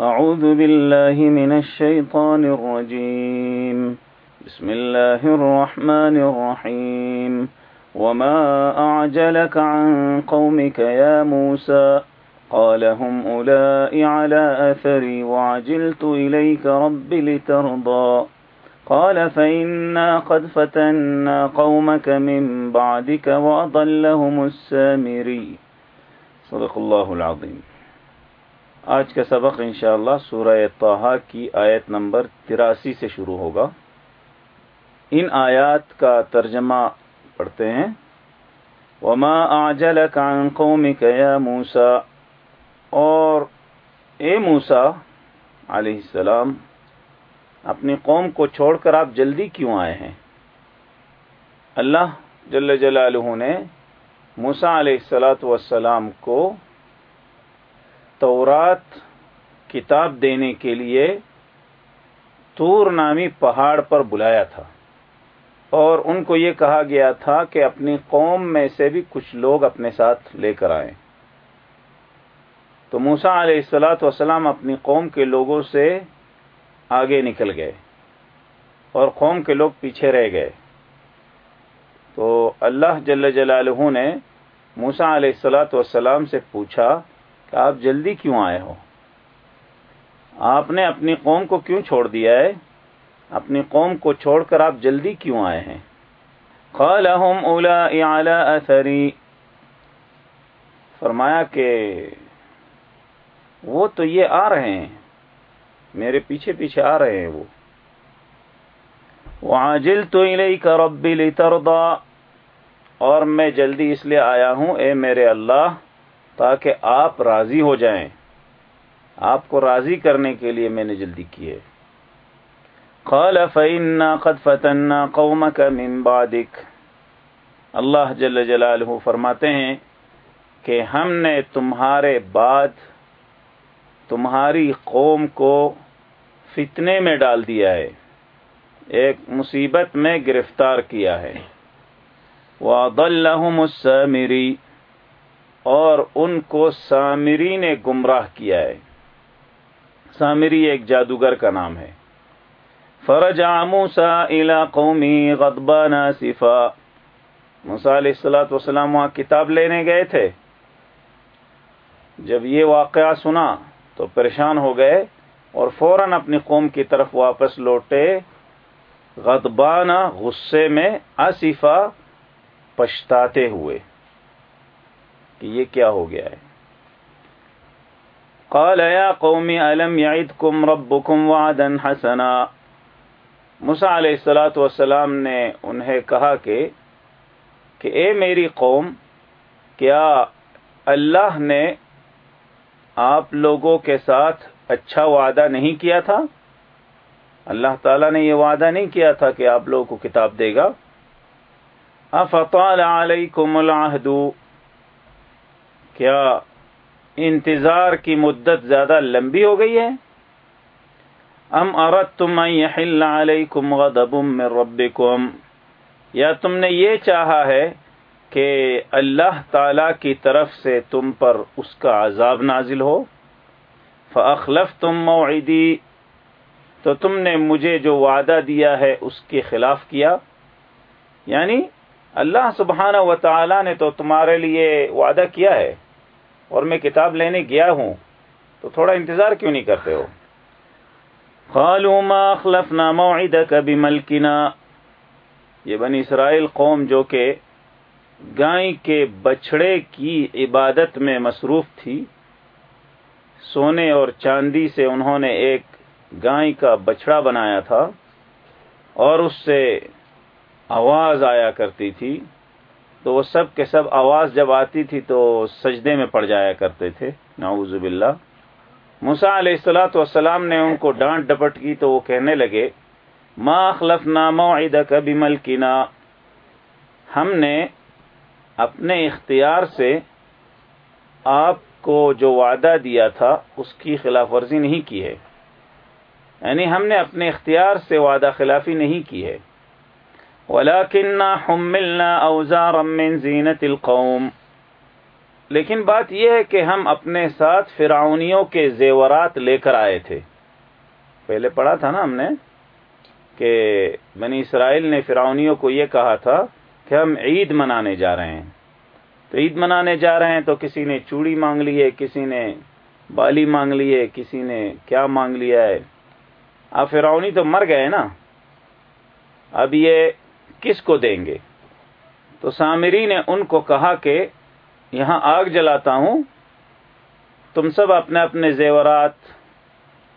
أعوذ بالله من الشيطان الرجيم. بسم الله الرحمن الرحيم. وما أعجلك عن قومك يا موسى؟ قال هم أولاء على أثري وعجلت إليك رب لترضى. قال فإنا قد فتنا قومك من بعدك وأضلهم السامري. صدق الله العظيم. آج کا سبق انشاءاللہ سورہ طه کی آیت نمبر تراسی سے شروع ہوگا۔ ان آیات کا ترجمہ پڑھتے ہیں۔ وما اعجلك عن قومك يا موسى۔ اور اے موسا علیہ السلام، اپنی قوم کو چھوڑ کر آپ جلدی کیوں آئے ہیں؟ اللہ جل جلالہ نے موسا علیہ السلاۃ والسلام کو تورات کتاب دینے کے لیے تور نامی پہاڑ پر بلایا تھا اور ان کو یہ کہا گیا تھا کہ اپنی قوم میں سے بھی کچھ لوگ اپنے ساتھ لے کر آئیں۔ تو موسا علیہ السلاۃ وسلام اپنی قوم کے لوگوں سے آگے نکل گئے اور قوم کے لوگ پیچھے رہ گئے۔ تو اللہ جل جلالہ نے موسا علیہ السلاۃ والسلام سے پوچھا کہ آپ جلدی کیوں آئے ہو؟ آپ نے اپنی قوم کو کیوں چھوڑ دیا ہے؟ اپنی قوم کو چھوڑ کر آپ جلدی کیوں آئے ہیں؟ قال هم اولائی علی اثری فرمایا کہ وہ تو یہ آ رہے ہیں، میرے پیچھے پیچھے آ رہے ہیں وہ۔ وعجلت الیک ربی لترضا اور میں جلدی اس لیے آیا ہوں، اے میرے اللہ تاکہ آپ راضی ہو جائیں۔ آپ کو راضی کرنے کے لیے میں نے جلدی کی ہے۔ قال، فإنا قد فتنا قومك من بعدك۔ اللہ جل جلالہ فرماتے ہیں کہ ہم نے تمہارے بعد تمہاری قوم کو فتنے میں ڈال دیا ہے۔ ایک مصیبت میں گرفتار کیا ہے۔ وَضَلَّهُمُ السَّامِرِي۔ اور ان کو سامری نے گمراہ کیا ہے۔ سامری ایک جادوگر کا نام ہے۔ فرج موسا الا قومی غدبان صفا۔ موسا علیہ السلاۃ وسلام وہاں کتاب لینے گئے تھے۔ جب یہ واقعہ سنا تو پریشان ہو گئے اور فوراً اپنی قوم کی طرف واپس لوٹے۔ غدبانہ غصے میں آصفا پچھتاتے ہوئے۔ کہ یہ کیا ہو گیا ہے۔ قال، یا قومی علم یعدکم ربکم وعدا حسنا؟ موسیٰ علیہ السلاۃ والسلام نے انہیں کہا کہ کہ اے میری قوم، کیا اللہ نے آپ لوگوں کے ساتھ اچھا وعدہ نہیں کیا تھا؟ اللہ تعالیٰ نے یہ وعدہ نہیں کیا تھا کہ آپ لوگوں کو کتاب دے گا؟ افطال علیکم العہد کیا انتظار کی مدت زیادہ لمبی ہو گئی ہے؟ ام اردتم ان یحل علیکم غضب من ربکم، یا تم نے یہ چاہا ہے کہ اللہ تعالی کی طرف سے تم پر اس کا عذاب نازل ہو؟ فاخلفتم موعدی، تو تم نے مجھے جو وعدہ دیا ہے اس کے خلاف کیا؟ یعنی اللہ سبحانہ و تعالی نے تو تمہارے لیے وعدہ کیا ہے۔ اور میں کتاب لینے گیا ہوں، تو تھوڑا انتظار کیوں نہیں کرتے ہو؟ قالوا ما اخلفنا موعدك بملكنا۔ یہ بنی اسرائیل قوم جو کہ گائے کے بچڑے کی عبادت میں مصروف تھی، سونے اور چاندی سے انہوں نے ایک گائے کا بچڑا بنایا تھا اور اس سے آواز آیا کرتی تھی۔ تو وہ سب کے سب آواز جب آتی تھی تو سجدے میں پڑ جایا کرتے تھے۔ نعوذ باللہ۔ موسا علیہ السلاۃ والسلام نے ان کو ڈانٹ ڈپٹ کی تو وہ کہنے لگے، ما خلف نامہ کبھی ملکنا ہم نے اپنے اختیار سے آپ کو جو وعدہ دیا تھا، اس کی خلاف ورزی نہیں کی ہے۔ یعنی ہم نے اپنے اختیار سے وعدہ خلافی نہیں کی ہے۔ ولكننا حملنا اوزارا من زینت القوم۔ لیکن بات یہ ہے کہ ہم اپنے ساتھ فرعونیوں کے زیورات لے کر آئے تھے۔ پہلے پڑھا تھا نا ہم نے کہ بنی اسرائیل نے فرعونیوں کو یہ کہا تھا کہ ہم عید منانے جا رہے ہیں۔ تو عید منانے جا رہے ہیں تو کسی نے چوڑی مانگ لی ہے، کسی نے بالی مانگ لی ہے، کسی نے کیا مانگ لیا ہے۔ اب فرعونی تو مر گئے نا۔ اب یہ کس کو دیں گے؟ تو سامری نے ان کو کہا کہ یہاں آگ جلاتا ہوں، تم سب اپنے اپنے زیورات،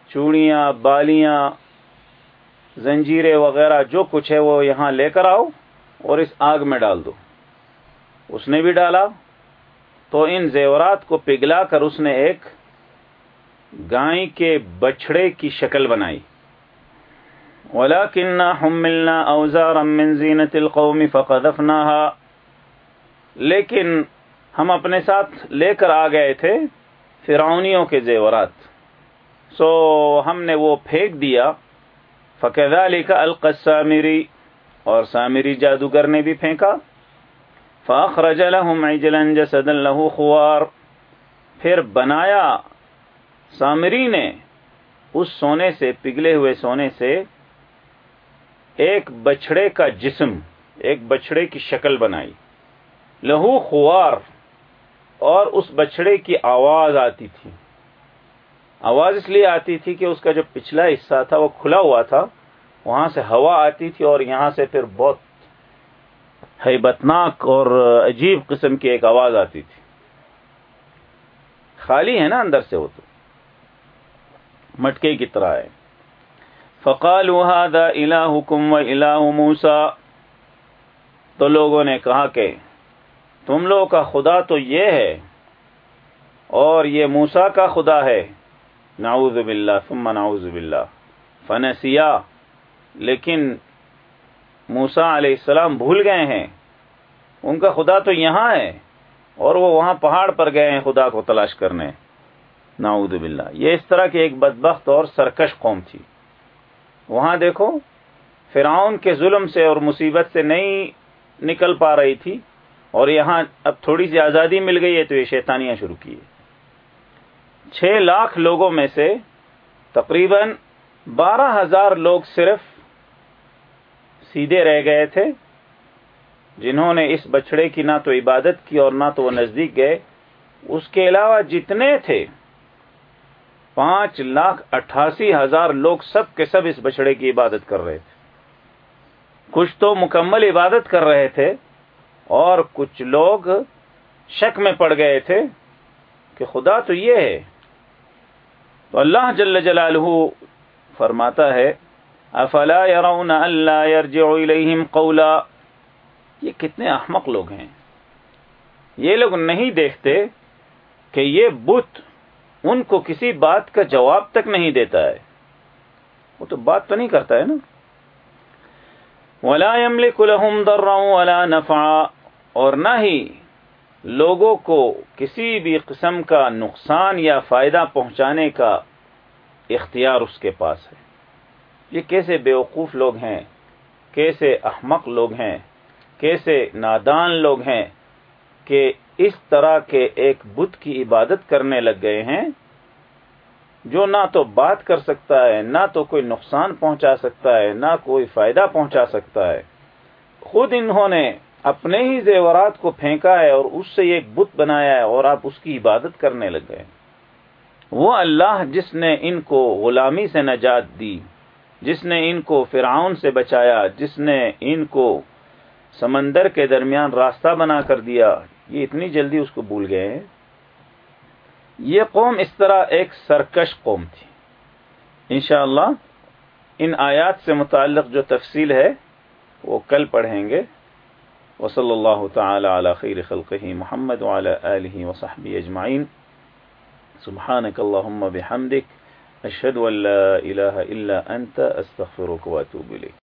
چوڑیاں، بالیاں، زنجیریں وغیرہ جو کچھ ہے وہ یہاں لے کر آؤ اور اس آگ میں ڈال دو۔ اس نے بھی ڈالا۔ تو ان زیورات کو پگھلا کر اس نے ایک گائے کے بچڑے کی شکل بنائی۔ ولكننا حملنا اوزارا من زینت القوم فقذفناها۔ لیکن ہم اپنے ساتھ لے کر آ گئے تھے فرعونیوں کے زیورات۔ سو ہم نے وہ پھینک دیا۔ فكذلك القى السامری اور سامری جادوگر نے بھی پھینکا۔ فاخرج لهم عجلا جسدا له خوار۔ پھر بنایا۔ سامری نے اس سونے سے، پگھلے ہوئے سونے سے ایک بچڑے کا جسم، ایک بچڑے کی شکل بنائی۔ لہو خوار اور اس بچڑے کی آواز آتی تھی۔ آواز اس لیے آتی تھی کہ اس کا جو پچھلا حصہ تھا وہ کھلا ہوا تھا، وہاں سے ہوا آتی تھی اور یہاں سے پھر بہت حیبتناک اور عجیب قسم کی ایک آواز آتی تھی۔ خالی ہے نا اندر سے وہ تو۔ مٹکے کی طرح ہے۔ فقال هذا الہکم و الہ موسا تو لوگوں نے کہا کہ تم لوگوں کا خدا تو یہ ہے اور یہ موسا کا خدا ہے۔ نعوذ باللہ، ثم نعوذ باللہ۔ فنسیا، لیکن موسا علیہ السلام بھول گئے ہیں۔ ان کا خدا تو یہاں ہے اور وہ وہاں پہاڑ پر گئے ہیں خدا کو تلاش کرنے۔ نعوذ باللہ، یہ اس طرح کی ایک بدبخت اور سرکش قوم تھی۔ وہاں دیکھو، فرعون کے ظلم سے اور مصیبت سے نہیں نکل پا رہی تھی، اور یہاں اب تھوڑی سی آزادی مل گئی ہے تو یہ شیطانیاں شروع کی چھ لاکھ لوگوں میں سے تقریباً بارہ ہزار لوگ صرف سیدھے رہ گئے تھے، جنہوں نے اس بچڑے کی نہ تو عبادت کی اور نہ تو وہ نزدیک گئے۔ اس کے علاوہ جتنے تھے پانچ لاکھ اٹھاسی ہزار لوگ سب کے سب اس بچڑے کی عبادت کر رہے تھے۔ کچھ تو مکمل عبادت کر رہے تھے اور کچھ لوگ شک میں پڑ گئے تھے کہ خدا تو یہ ہے۔ تو اللہ جل جلالہ فرماتا ہے، افلا يرون اللہ يرجع الیہم قولا؟ یہ کتنے احمق لوگ ہیں۔ یہ لوگ نہیں دیکھتے کہ یہ بت ان کو کسی بات کا جواب تک نہیں دیتا ہے۔ وہ تو بات تو نہیں کرتا ہے نا۔ ولا يملك لهم ضرا ولا نفعا۔ اور نہ ہی لوگوں کو کسی بھی قسم کا نقصان یا فائدہ پہنچانے کا اختیار اس کے پاس ہے۔ یہ کیسے بیوقوف لوگ ہیں؟ کیسے احمق لوگ ہیں؟ کیسے نادان لوگ ہیں کہ اس طرح کے ایک بت کی عبادت کرنے لگ گئے ہیں؟ جو نہ تو بات کر سکتا ہے، نہ تو کوئی نقصان پہنچا سکتا ہے، نہ کوئی فائدہ پہنچا سکتا ہے۔ خود انہوں نے اپنے ہی زیورات کو پھینکا ہے اور اس سے ایک بت بنایا ہے اور آپ اس کی عبادت کرنے لگ گئے۔ وہ اللہ جس نے ان کو غلامی سے نجات دی، جس نے ان کو فرعون سے بچایا، جس نے ان کو سمندر کے درمیان راستہ بنا کر دیا، یہ اتنی جلدی اس کو بھول گئے؟ ہیں یہ قوم اس طرح ایک سرکش قوم تھی۔ انشاءاللہ، ان آیات سے متعلق جو تفصیل ہے، وہ کل پڑھیں گے۔ وصلی اللہ تعالی علی خیر خلقہ محمد وعلى آلہ وصحبہ اجمعین۔ سبحانک اللہم بحمدک، اشہد ان لا الہ الا انت، استغفرک واتوب الیک۔